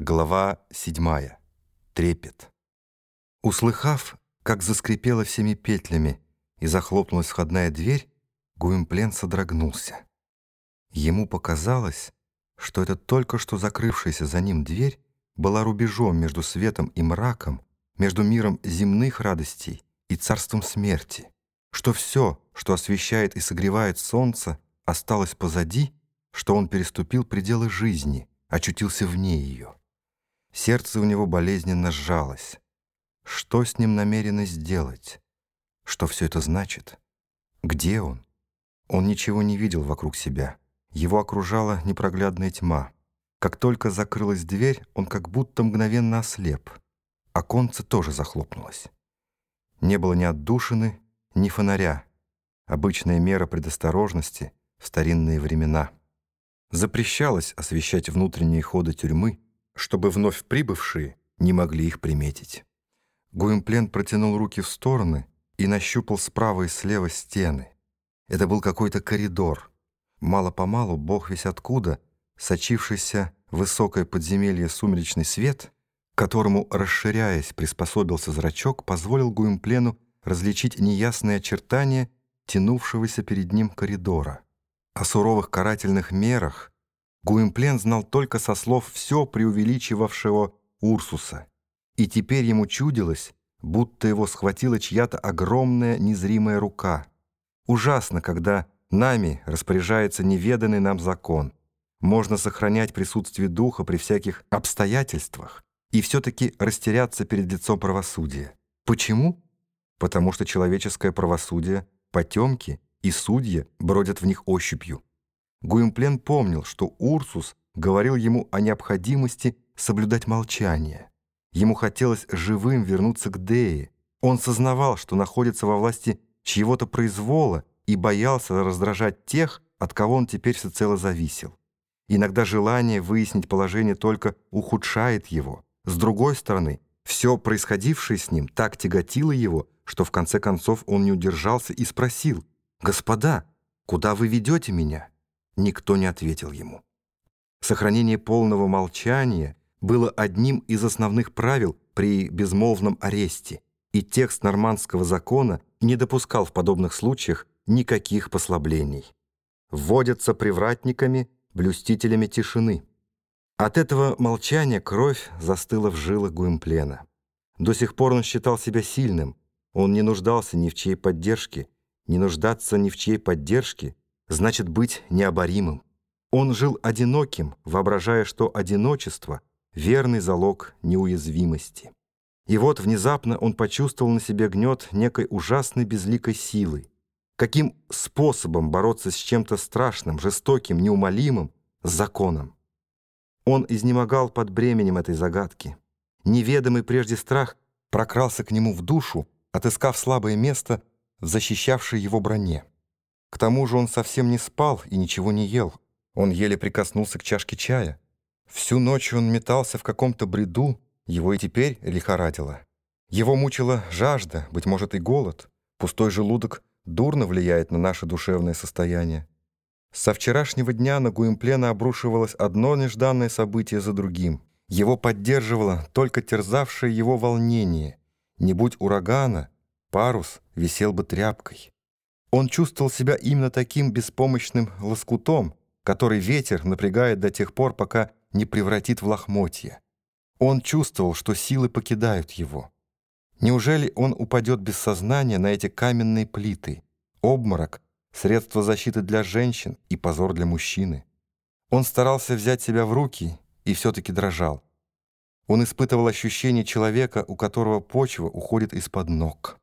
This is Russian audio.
Глава седьмая. Трепет. Услыхав, как заскрипела всеми петлями и захлопнулась входная дверь, Гуимплен содрогнулся. Ему показалось, что это только что закрывшаяся за ним дверь была рубежом между светом и мраком, между миром земных радостей и царством смерти, что все, что освещает и согревает солнце, осталось позади, что он переступил пределы жизни, очутился вне ее. Сердце у него болезненно сжалось. Что с ним намерены сделать? Что все это значит? Где он? Он ничего не видел вокруг себя. Его окружала непроглядная тьма. Как только закрылась дверь, он как будто мгновенно ослеп. Оконце тоже захлопнулось. Не было ни отдушины, ни фонаря. Обычная мера предосторожности в старинные времена. Запрещалось освещать внутренние ходы тюрьмы, чтобы вновь прибывшие не могли их приметить. Гуимплен протянул руки в стороны и нащупал справа и слева стены. Это был какой-то коридор. Мало-помалу, бог весь откуда, сочившийся высокое подземелье сумеречный свет, которому, расширяясь, приспособился зрачок, позволил Гуимплену различить неясные очертания тянувшегося перед ним коридора. О суровых карательных мерах Гуимплен знал только со слов все преувеличивавшего Урсуса, и теперь ему чудилось, будто его схватила чья-то огромная незримая рука. Ужасно, когда нами распоряжается неведанный нам закон. Можно сохранять присутствие духа при всяких обстоятельствах и все-таки растеряться перед лицом правосудия. Почему? Потому что человеческое правосудие, потемки и судьи бродят в них ощупью. Гуимплен помнил, что Урсус говорил ему о необходимости соблюдать молчание. Ему хотелось живым вернуться к Дее. Он сознавал, что находится во власти чьего-то произвола и боялся раздражать тех, от кого он теперь всецело зависел. Иногда желание выяснить положение только ухудшает его. С другой стороны, все происходившее с ним так тяготило его, что в конце концов он не удержался и спросил, «Господа, куда вы ведете меня?» Никто не ответил ему. Сохранение полного молчания было одним из основных правил при безмолвном аресте, и текст нормандского закона не допускал в подобных случаях никаких послаблений. Вводятся привратниками, блюстителями тишины. От этого молчания кровь застыла в жилах Гуимплена. До сих пор он считал себя сильным, он не нуждался ни в чьей поддержке, не нуждаться ни в чьей поддержке значит быть необоримым. Он жил одиноким, воображая, что одиночество — верный залог неуязвимости. И вот внезапно он почувствовал на себе гнет некой ужасной безликой силы. Каким способом бороться с чем-то страшным, жестоким, неумолимым, с законом? Он изнемогал под бременем этой загадки. Неведомый прежде страх прокрался к нему в душу, отыскав слабое место в защищавшей его броне. К тому же он совсем не спал и ничего не ел. Он еле прикоснулся к чашке чая. Всю ночь он метался в каком-то бреду, его и теперь лихорадило. Его мучила жажда, быть может, и голод. Пустой желудок дурно влияет на наше душевное состояние. Со вчерашнего дня на Гуимплена обрушивалось одно нежданное событие за другим. Его поддерживало только терзавшее его волнение. Не будь урагана, парус висел бы тряпкой. Он чувствовал себя именно таким беспомощным лоскутом, который ветер напрягает до тех пор, пока не превратит в лохмотья. Он чувствовал, что силы покидают его. Неужели он упадет без сознания на эти каменные плиты? Обморок — средство защиты для женщин и позор для мужчины. Он старался взять себя в руки и все-таки дрожал. Он испытывал ощущение человека, у которого почва уходит из-под ног.